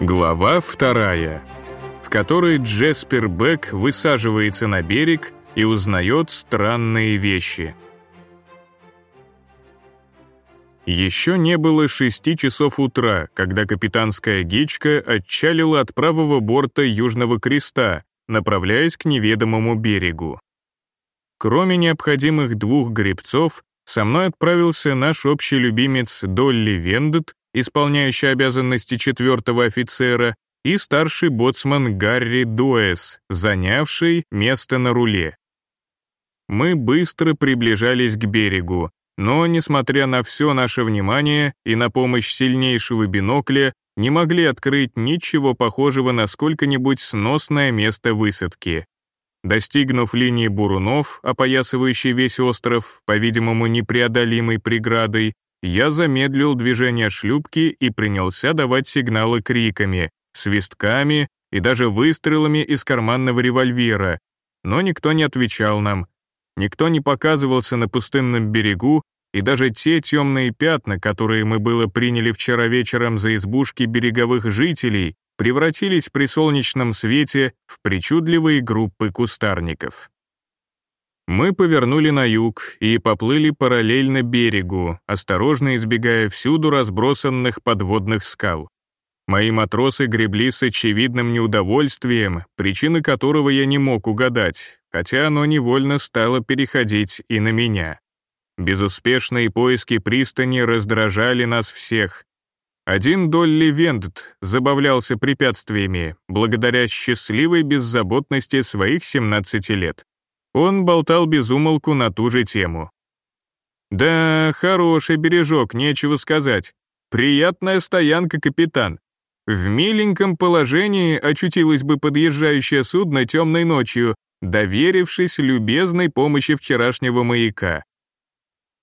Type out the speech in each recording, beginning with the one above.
Глава вторая, в которой Джеспер Бек высаживается на берег и узнает странные вещи. Еще не было шести часов утра, когда капитанская гичка отчалила от правого борта Южного Креста, направляясь к неведомому берегу. Кроме необходимых двух гребцов, со мной отправился наш общий любимец Долли Вендет, исполняющий обязанности четвертого офицера, и старший боцман Гарри Дуэс, занявший место на руле. Мы быстро приближались к берегу, но, несмотря на все наше внимание и на помощь сильнейшего бинокля, не могли открыть ничего похожего на сколько-нибудь сносное место высадки. Достигнув линии бурунов, опоясывающей весь остров, по-видимому, непреодолимой преградой, я замедлил движение шлюпки и принялся давать сигналы криками, свистками и даже выстрелами из карманного револьвера, но никто не отвечал нам. Никто не показывался на пустынном берегу, и даже те темные пятна, которые мы было приняли вчера вечером за избушки береговых жителей, превратились при солнечном свете в причудливые группы кустарников. Мы повернули на юг и поплыли параллельно берегу, осторожно избегая всюду разбросанных подводных скал. Мои матросы гребли с очевидным неудовольствием, причины которого я не мог угадать, хотя оно невольно стало переходить и на меня. Безуспешные поиски пристани раздражали нас всех. Один Долли Вендт забавлялся препятствиями, благодаря счастливой беззаботности своих 17 лет. Он болтал без умолку на ту же тему. «Да, хороший бережок, нечего сказать. Приятная стоянка, капитан. В миленьком положении очутилось бы подъезжающее судно темной ночью, доверившись любезной помощи вчерашнего маяка.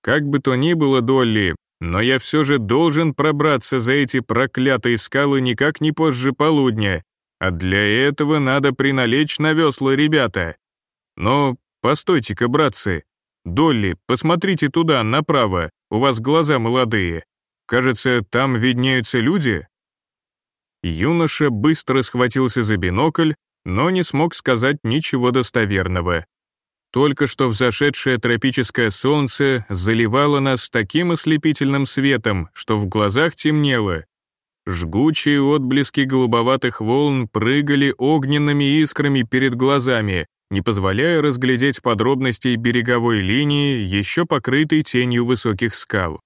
Как бы то ни было, Долли, но я все же должен пробраться за эти проклятые скалы никак не позже полудня, а для этого надо приналечь на весла, ребята. Но постойте-ка, братцы. Долли, посмотрите туда, направо, у вас глаза молодые. Кажется, там виднеются люди?» Юноша быстро схватился за бинокль, но не смог сказать ничего достоверного. Только что взошедшее тропическое солнце заливало нас таким ослепительным светом, что в глазах темнело. Жгучие отблески голубоватых волн прыгали огненными искрами перед глазами, не позволяя разглядеть подробностей береговой линии, еще покрытой тенью высоких скал.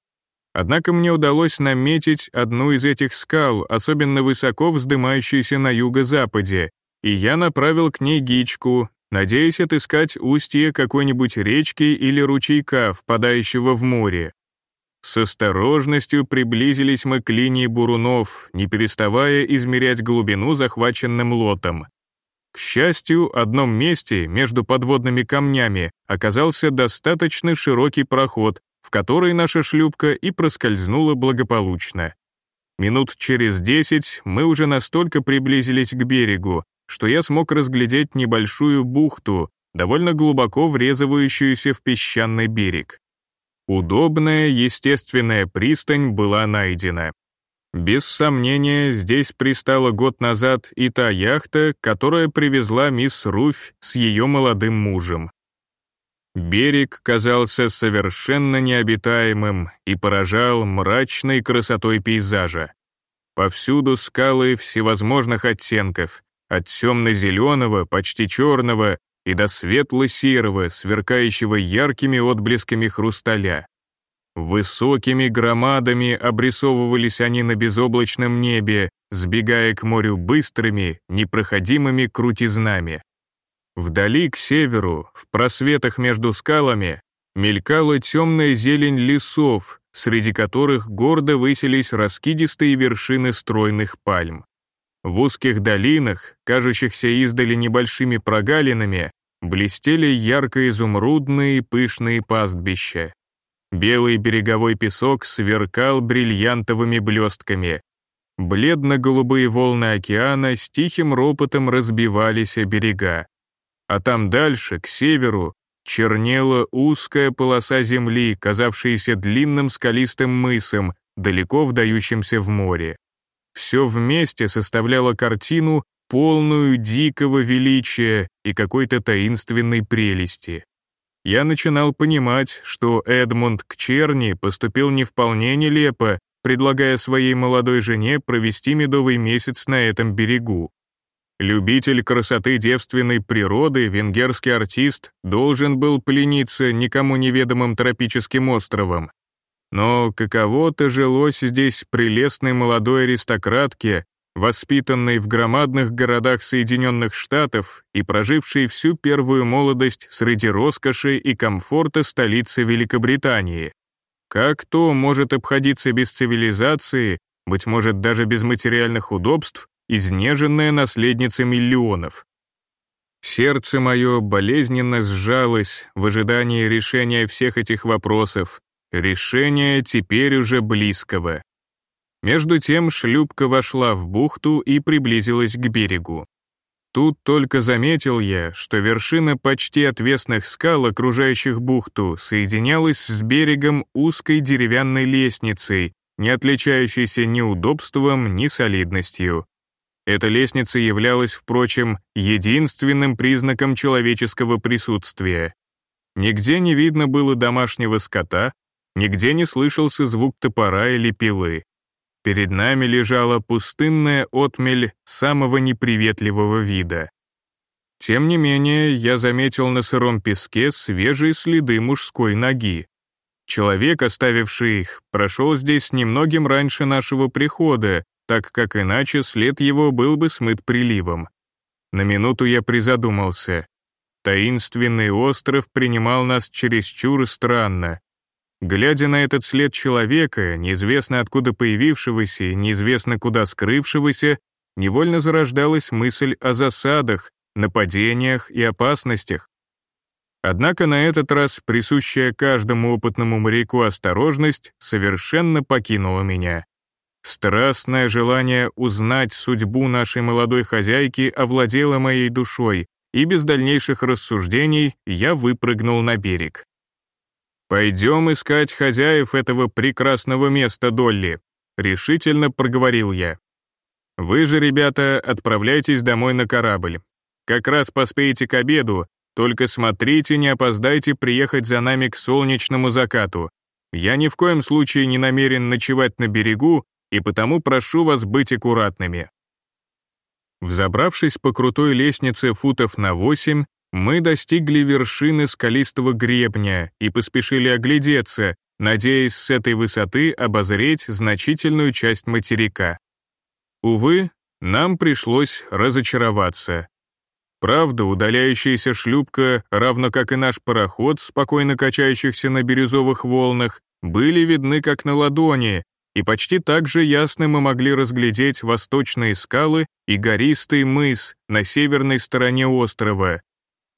Однако мне удалось наметить одну из этих скал, особенно высоко вздымающуюся на юго-западе, и я направил к ней гичку, надеясь отыскать устье какой-нибудь речки или ручейка, впадающего в море. С осторожностью приблизились мы к линии бурунов, не переставая измерять глубину захваченным лотом. К счастью, в одном месте между подводными камнями оказался достаточно широкий проход, в который наша шлюпка и проскользнула благополучно. Минут через десять мы уже настолько приблизились к берегу, что я смог разглядеть небольшую бухту, довольно глубоко врезывающуюся в песчаный берег. Удобная, естественная пристань была найдена. Без сомнения, здесь пристала год назад и та яхта, которая привезла мисс Руфь с ее молодым мужем. Берег казался совершенно необитаемым и поражал мрачной красотой пейзажа. Повсюду скалы всевозможных оттенков, от темно-зеленого, почти черного, и до светло-серого, сверкающего яркими отблесками хрусталя. Высокими громадами обрисовывались они на безоблачном небе, сбегая к морю быстрыми, непроходимыми крутизнами. Вдали к северу, в просветах между скалами, мелькала темная зелень лесов, среди которых гордо высились раскидистые вершины стройных пальм. В узких долинах, кажущихся издали небольшими прогалинами, блестели ярко-изумрудные пышные пастбища. Белый береговой песок сверкал бриллиантовыми блестками. Бледно-голубые волны океана с тихим ропотом разбивались о берега. А там дальше, к северу, чернела узкая полоса земли, казавшаяся длинным скалистым мысом, далеко вдающимся в море. все вместе составляло картину, полную дикого величия и какой-то таинственной прелести. Я начинал понимать, что Эдмунд Кчерни поступил не вполне нелепо, предлагая своей молодой жене провести медовый месяц на этом берегу. Любитель красоты девственной природы, венгерский артист, должен был плениться никому неведомым тропическим островом. Но каково-то жилось здесь прелестной молодой аристократке, воспитанной в громадных городах Соединенных Штатов и прожившей всю первую молодость среди роскоши и комфорта столицы Великобритании. Как то может обходиться без цивилизации, быть может даже без материальных удобств, изнеженная наследница миллионов. Сердце мое болезненно сжалось в ожидании решения всех этих вопросов, решения теперь уже близкого. Между тем шлюпка вошла в бухту и приблизилась к берегу. Тут только заметил я, что вершина почти отвесных скал, окружающих бухту, соединялась с берегом узкой деревянной лестницей, не отличающейся ни удобством, ни солидностью. Эта лестница являлась, впрочем, единственным признаком человеческого присутствия. Нигде не видно было домашнего скота, нигде не слышался звук топора или пилы. Перед нами лежала пустынная отмель самого неприветливого вида. Тем не менее, я заметил на сыром песке свежие следы мужской ноги. Человек, оставивший их, прошел здесь немногим раньше нашего прихода, так как иначе след его был бы смыт приливом. На минуту я призадумался. Таинственный остров принимал нас чересчур странно. Глядя на этот след человека, неизвестно откуда появившегося и неизвестно куда скрывшегося, невольно зарождалась мысль о засадах, нападениях и опасностях. Однако на этот раз присущая каждому опытному моряку осторожность совершенно покинула меня. Страстное желание узнать судьбу нашей молодой хозяйки овладело моей душой, и без дальнейших рассуждений я выпрыгнул на берег. «Пойдем искать хозяев этого прекрасного места, Долли», — решительно проговорил я. «Вы же, ребята, отправляйтесь домой на корабль. Как раз поспеете к обеду, только смотрите, не опоздайте приехать за нами к солнечному закату. Я ни в коем случае не намерен ночевать на берегу и потому прошу вас быть аккуратными. Взобравшись по крутой лестнице футов на восемь, мы достигли вершины скалистого гребня и поспешили оглядеться, надеясь с этой высоты обозреть значительную часть материка. Увы, нам пришлось разочароваться. Правда, удаляющаяся шлюпка, равно как и наш пароход, спокойно качающихся на бирюзовых волнах, были видны как на ладони, и почти так же ясно мы могли разглядеть восточные скалы и гористый мыс на северной стороне острова.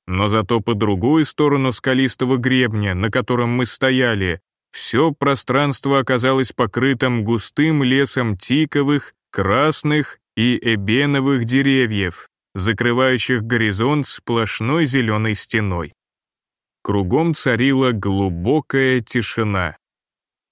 Но зато по другую сторону скалистого гребня, на котором мы стояли, все пространство оказалось покрытым густым лесом тиковых, красных и эбеновых деревьев, закрывающих горизонт сплошной зеленой стеной. Кругом царила глубокая тишина.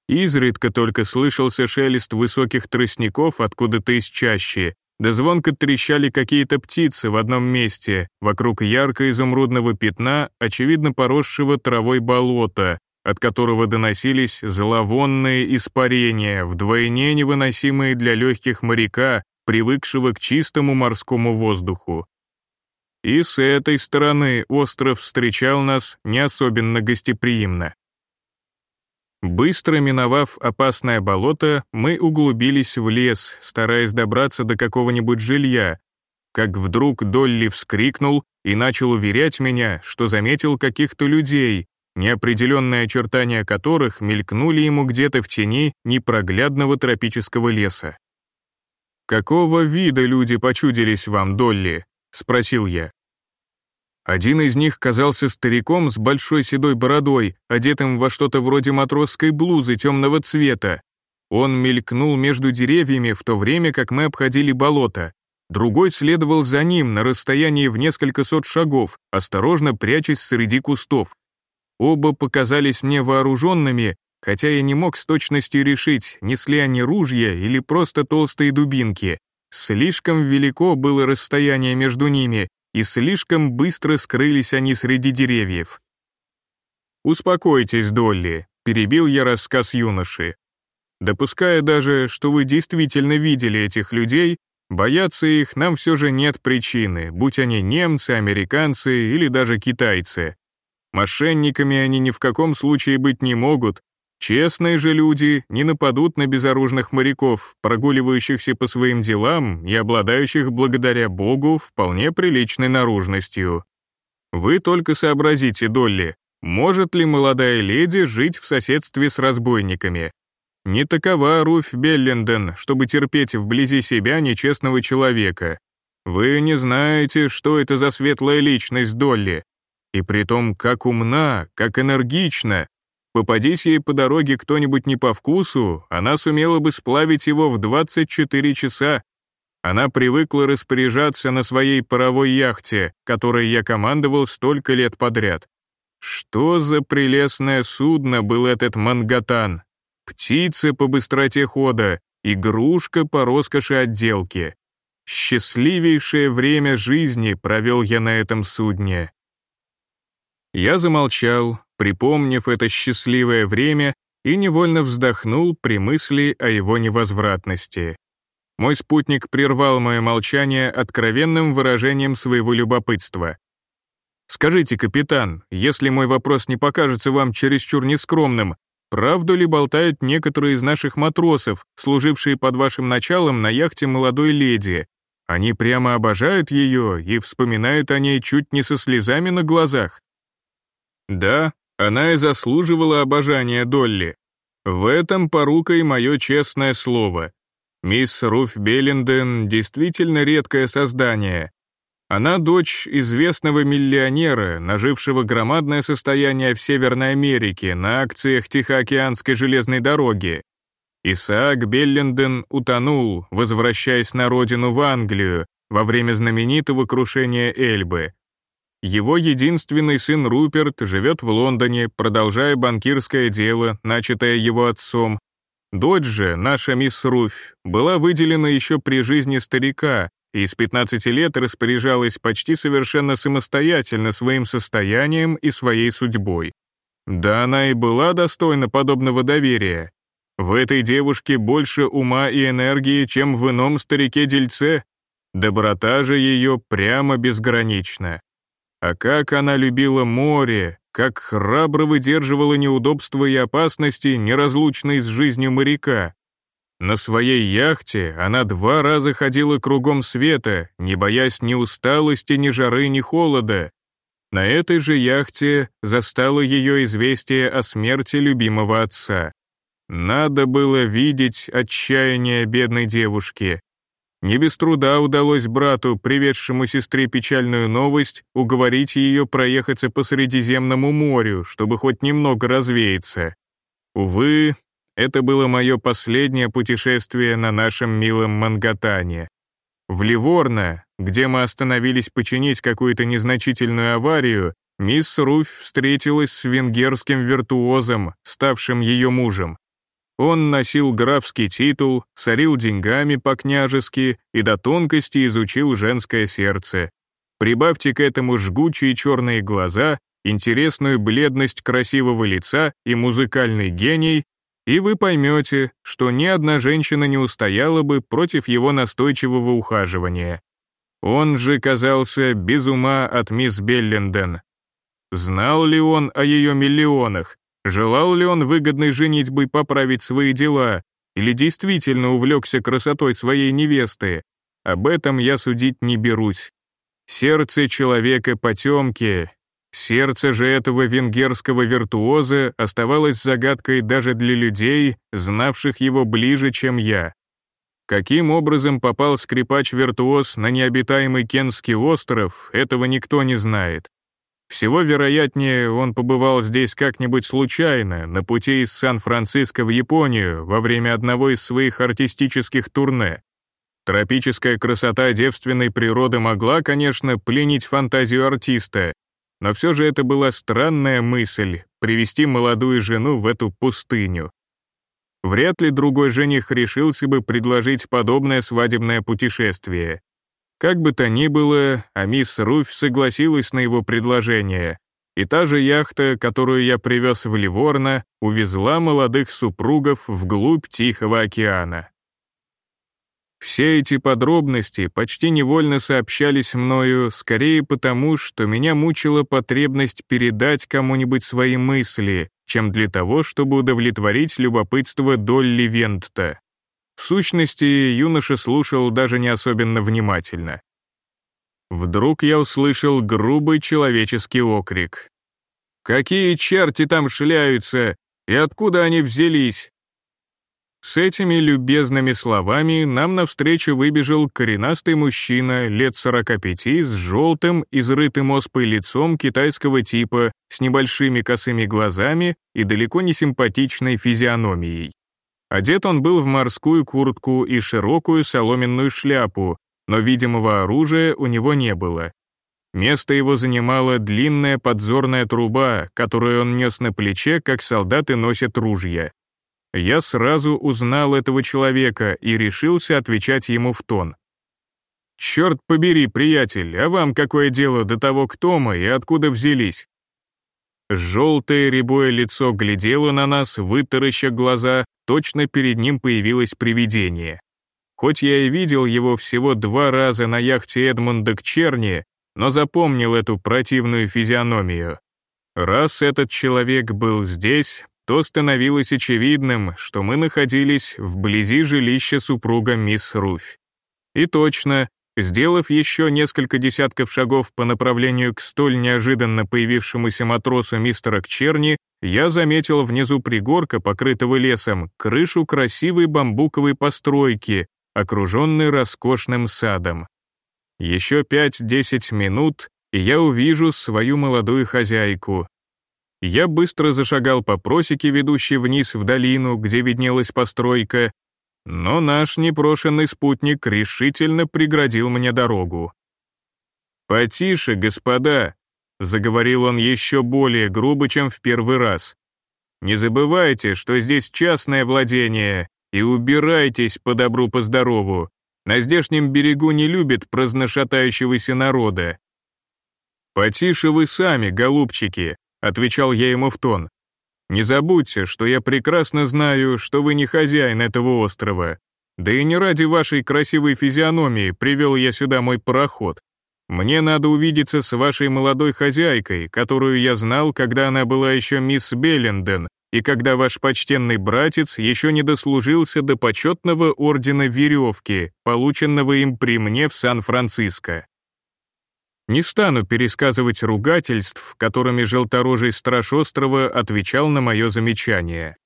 Изредка только слышался шелест высоких тростников откуда-то из чащи, да звонко трещали какие-то птицы в одном месте, вокруг ярко-изумрудного пятна, очевидно поросшего травой болота, от которого доносились зловонные испарения, вдвойне невыносимые для легких моряка, привыкшего к чистому морскому воздуху. И с этой стороны остров встречал нас не особенно гостеприимно. Быстро миновав опасное болото, мы углубились в лес, стараясь добраться до какого-нибудь жилья, как вдруг Долли вскрикнул и начал уверять меня, что заметил каких-то людей, неопределенные очертания которых мелькнули ему где-то в тени непроглядного тропического леса. «Какого вида люди почудились вам, Долли?» — спросил я. Один из них казался стариком с большой седой бородой, одетым во что-то вроде матросской блузы темного цвета. Он мелькнул между деревьями в то время, как мы обходили болото. Другой следовал за ним на расстоянии в несколько сот шагов, осторожно прячась среди кустов. Оба показались мне вооруженными, хотя я не мог с точностью решить, несли они ружья или просто толстые дубинки. Слишком велико было расстояние между ними, и слишком быстро скрылись они среди деревьев. «Успокойтесь, Долли», — перебил я рассказ юноши. «Допуская даже, что вы действительно видели этих людей, бояться их нам все же нет причины, будь они немцы, американцы или даже китайцы. Мошенниками они ни в каком случае быть не могут, Честные же люди не нападут на безоружных моряков, прогуливающихся по своим делам и обладающих благодаря Богу вполне приличной наружностью. Вы только сообразите, Долли, может ли молодая леди жить в соседстве с разбойниками? Не такова Руфь Белленден, чтобы терпеть вблизи себя нечестного человека. Вы не знаете, что это за светлая личность Долли. И притом как умна, как энергична, Попадись ей по дороге кто-нибудь не по вкусу, она сумела бы сплавить его в 24 часа. Она привыкла распоряжаться на своей паровой яхте, которой я командовал столько лет подряд. Что за прелестное судно был этот мангатан? Птица по быстроте хода, игрушка по роскоши отделки. Счастливейшее время жизни провел я на этом судне. Я замолчал, припомнив это счастливое время, и невольно вздохнул при мысли о его невозвратности. Мой спутник прервал мое молчание откровенным выражением своего любопытства. «Скажите, капитан, если мой вопрос не покажется вам чересчур нескромным, правду ли болтают некоторые из наших матросов, служившие под вашим началом на яхте молодой леди? Они прямо обожают ее и вспоминают о ней чуть не со слезами на глазах». «Да, она и заслуживала обожания Долли. В этом порука и мое честное слово. Мисс Руф Беллинден действительно редкое создание. Она дочь известного миллионера, нажившего громадное состояние в Северной Америке на акциях Тихоокеанской железной дороги. Исаак Беллинден утонул, возвращаясь на родину в Англию во время знаменитого крушения Эльбы. Его единственный сын Руперт живет в Лондоне, продолжая банкирское дело, начатое его отцом. Дочь же, наша мисс Руфь, была выделена еще при жизни старика и с 15 лет распоряжалась почти совершенно самостоятельно своим состоянием и своей судьбой. Да она и была достойна подобного доверия. В этой девушке больше ума и энергии, чем в ином старике-дельце. Доброта же ее прямо безгранична. А как она любила море, как храбро выдерживала неудобства и опасности, неразлучные с жизнью моряка. На своей яхте она два раза ходила кругом света, не боясь ни усталости, ни жары, ни холода. На этой же яхте застало ее известие о смерти любимого отца. Надо было видеть отчаяние бедной девушки, не без труда удалось брату, приведшему сестре печальную новость, уговорить ее проехаться по Средиземному морю, чтобы хоть немного развеяться. Увы, это было мое последнее путешествие на нашем милом Мангатане. В Ливорно, где мы остановились починить какую-то незначительную аварию, мисс Руфь встретилась с венгерским виртуозом, ставшим ее мужем. Он носил графский титул, сорил деньгами по-княжески и до тонкости изучил женское сердце. Прибавьте к этому жгучие черные глаза, интересную бледность красивого лица и музыкальный гений, и вы поймете, что ни одна женщина не устояла бы против его настойчивого ухаживания. Он же казался без ума от мисс Белленден. Знал ли он о ее миллионах, Желал ли он выгодной женитьбой поправить свои дела, или действительно увлекся красотой своей невесты? Об этом я судить не берусь. Сердце человека потемки, сердце же этого венгерского виртуоза оставалось загадкой даже для людей, знавших его ближе, чем я. Каким образом попал скрипач-виртуоз на необитаемый Кенский остров, этого никто не знает. Всего вероятнее, он побывал здесь как-нибудь случайно, на пути из Сан-Франциско в Японию во время одного из своих артистических турне. Тропическая красота девственной природы могла, конечно, пленить фантазию артиста, но все же это была странная мысль привести молодую жену в эту пустыню. Вряд ли другой жених решился бы предложить подобное свадебное путешествие. Как бы то ни было, а мисс Руфь согласилась на его предложение, и та же яхта, которую я привез в Ливорно, увезла молодых супругов вглубь Тихого океана. Все эти подробности почти невольно сообщались мною, скорее потому, что меня мучила потребность передать кому-нибудь свои мысли, чем для того, чтобы удовлетворить любопытство Долли Вентта. В сущности, юноша слушал даже не особенно внимательно. Вдруг я услышал грубый человеческий окрик. «Какие черти там шляются? И откуда они взялись? С этими любезными словами нам навстречу выбежал коренастый мужчина лет 45 с желтым, изрытым оспой лицом китайского типа, с небольшими косыми глазами и далеко не симпатичной физиономией. Одет он был в морскую куртку и широкую соломенную шляпу, но видимого оружия у него не было. Место его занимала длинная подзорная труба, которую он нес на плече, как солдаты носят ружья. Я сразу узнал этого человека и решился отвечать ему в тон. «Черт побери, приятель, а вам какое дело до того, кто мы и откуда взялись?» Желтое рябое лицо глядело на нас, вытараща глаза, точно перед ним появилось привидение. Хоть я и видел его всего два раза на яхте Эдмунда к Черни, но запомнил эту противную физиономию. Раз этот человек был здесь, то становилось очевидным, что мы находились вблизи жилища супруга мисс Руфь. И точно, сделав еще несколько десятков шагов по направлению к столь неожиданно появившемуся матросу мистера Кчерни, я заметил внизу пригорка, покрытого лесом, крышу красивой бамбуковой постройки, окруженной роскошным садом. Еще пять-десять минут, и я увижу свою молодую хозяйку, я быстро зашагал по просеке, ведущей вниз в долину, где виднелась постройка, но наш непрошенный спутник решительно преградил мне дорогу. «Потише, господа», — заговорил он еще более грубо, чем в первый раз. «Не забывайте, что здесь частное владение, и убирайтесь по добру, по здорову. На здешнем берегу не любят праздношатающегося народа». «Потише вы сами, голубчики», отвечал я ему в тон. «Не забудьте, что я прекрасно знаю, что вы не хозяин этого острова. Да и не ради вашей красивой физиономии привел я сюда мой пароход. Мне надо увидеться с вашей молодой хозяйкой, которую я знал, когда она была еще мисс Белленден, и когда ваш почтенный братец еще не дослужился до почетного ордена веревки, полученного им при мне в Сан-Франциско. Не стану пересказывать ругательств, которыми желторожий страж острова отвечал на мое замечание.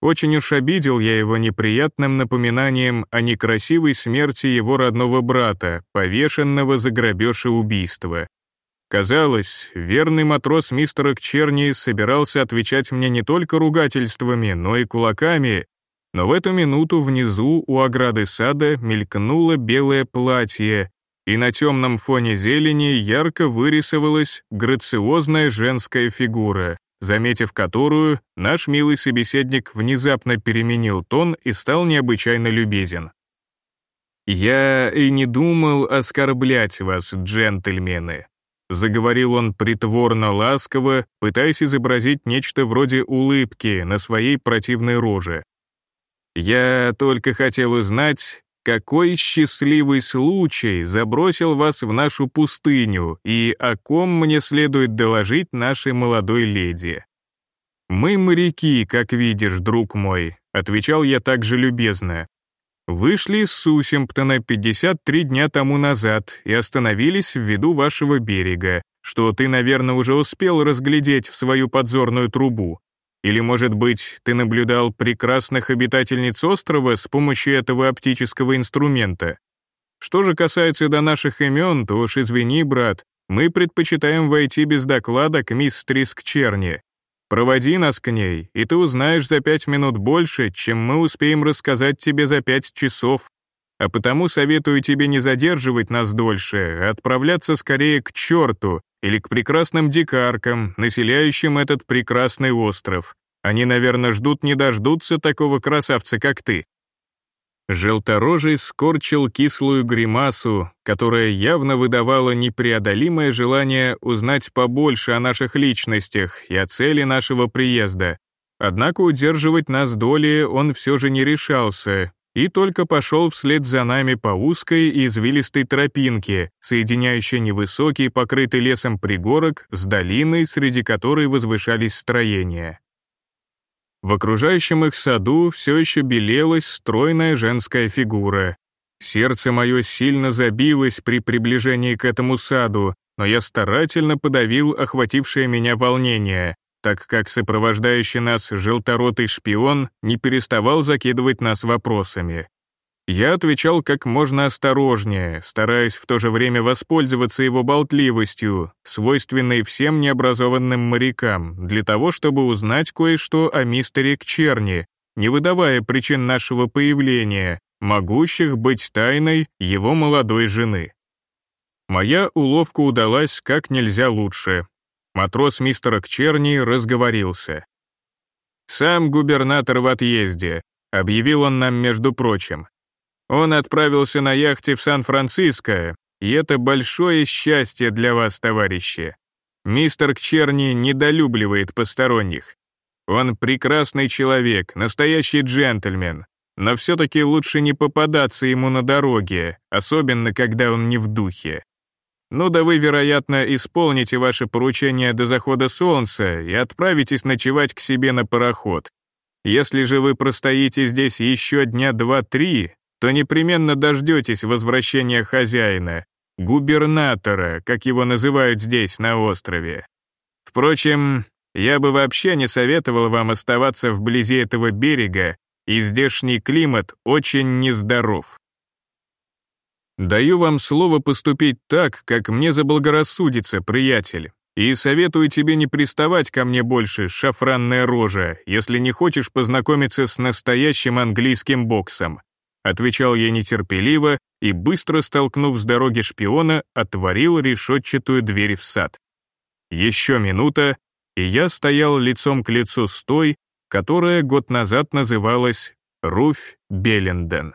Очень уж обидел я его неприятным напоминанием о некрасивой смерти его родного брата, повешенного за грабеж и убийство. Казалось, верный матрос мистера Кчерни собирался отвечать мне не только ругательствами, но и кулаками, но в эту минуту внизу у ограды сада мелькнуло белое платье, и на темном фоне зелени ярко вырисовалась грациозная женская фигура, заметив которую, наш милый собеседник внезапно переменил тон и стал необычайно любезен. «Я и не думал оскорблять вас, джентльмены», заговорил он притворно ласково, пытаясь изобразить нечто вроде улыбки на своей противной роже. «Я только хотел узнать, какой счастливый случай забросил вас в нашу пустыню и о ком мне следует доложить нашей молодой леди? Мы моряки, как видишь, друг мой, отвечал я также любезно. Вышли с Сусимптона 53 дня тому назад и остановились в виду вашего берега, что ты, наверное, уже успел разглядеть в свою подзорную трубу. Или, может быть, ты наблюдал прекрасных обитательниц острова с помощью этого оптического инструмента? Что же касается до наших имен, то уж извини, брат, мы предпочитаем войти без доклада к мисс Триск Черни. Проводи нас к ней, и ты узнаешь за пять минут больше, чем мы успеем рассказать тебе за пять часов. А потому советую тебе не задерживать нас дольше, а отправляться скорее к черту или к прекрасным дикаркам, населяющим этот прекрасный остров. Они, наверное, ждут не дождутся такого красавца, как ты». Желторожий скорчил кислую гримасу, которая явно выдавала непреодолимое желание узнать побольше о наших личностях и о цели нашего приезда. Однако удерживать нас доли он все же не решался, и только пошел вслед за нами по узкой и извилистой тропинке, соединяющей невысокий, покрытый лесом пригорок с долиной, среди которой возвышались строения. В окружающем их саду все еще белелась стройная женская фигура. Сердце мое сильно забилось при приближении к этому саду, но я старательно подавил охватившее меня волнение, так как сопровождающий нас желторотый шпион не переставал закидывать нас вопросами. Я отвечал как можно осторожнее, стараясь в то же время воспользоваться его болтливостью, свойственной всем необразованным морякам, для того, чтобы узнать кое-что о мистере Кчерни, не выдавая причин нашего появления, могущих быть тайной его молодой жены. Моя уловка удалась как нельзя лучше. Матрос мистера Кчерни разговорился. «Сам губернатор в отъезде», — объявил он нам между прочим. Он отправился на яхте в Сан-Франциско, и это большое счастье для вас, товарищи. Мистер Кчерни недолюбливает посторонних. Он прекрасный человек, настоящий джентльмен, но все-таки лучше не попадаться ему на дороге, особенно когда он не в духе. Ну да вы, вероятно, исполните ваше поручение до захода солнца и отправитесь ночевать к себе на пароход. Если же вы простоите здесь еще дня два-три, то непременно дождетесь возвращения хозяина, губернатора, как его называют здесь, на острове. Впрочем, я бы вообще не советовал вам оставаться вблизи этого берега, и здешний климат очень нездоров. Даю вам слово поступить так, как мне заблагорассудится, приятель, и советую тебе не приставать ко мне больше, шафранная рожа, если не хочешь познакомиться с настоящим английским боксом отвечал я нетерпеливо и, быстро столкнув с дороги шпиона, отворил решетчатую дверь в сад. Еще минута, и я стоял лицом к лицу с той, которая год назад называлась Руфь Белленден.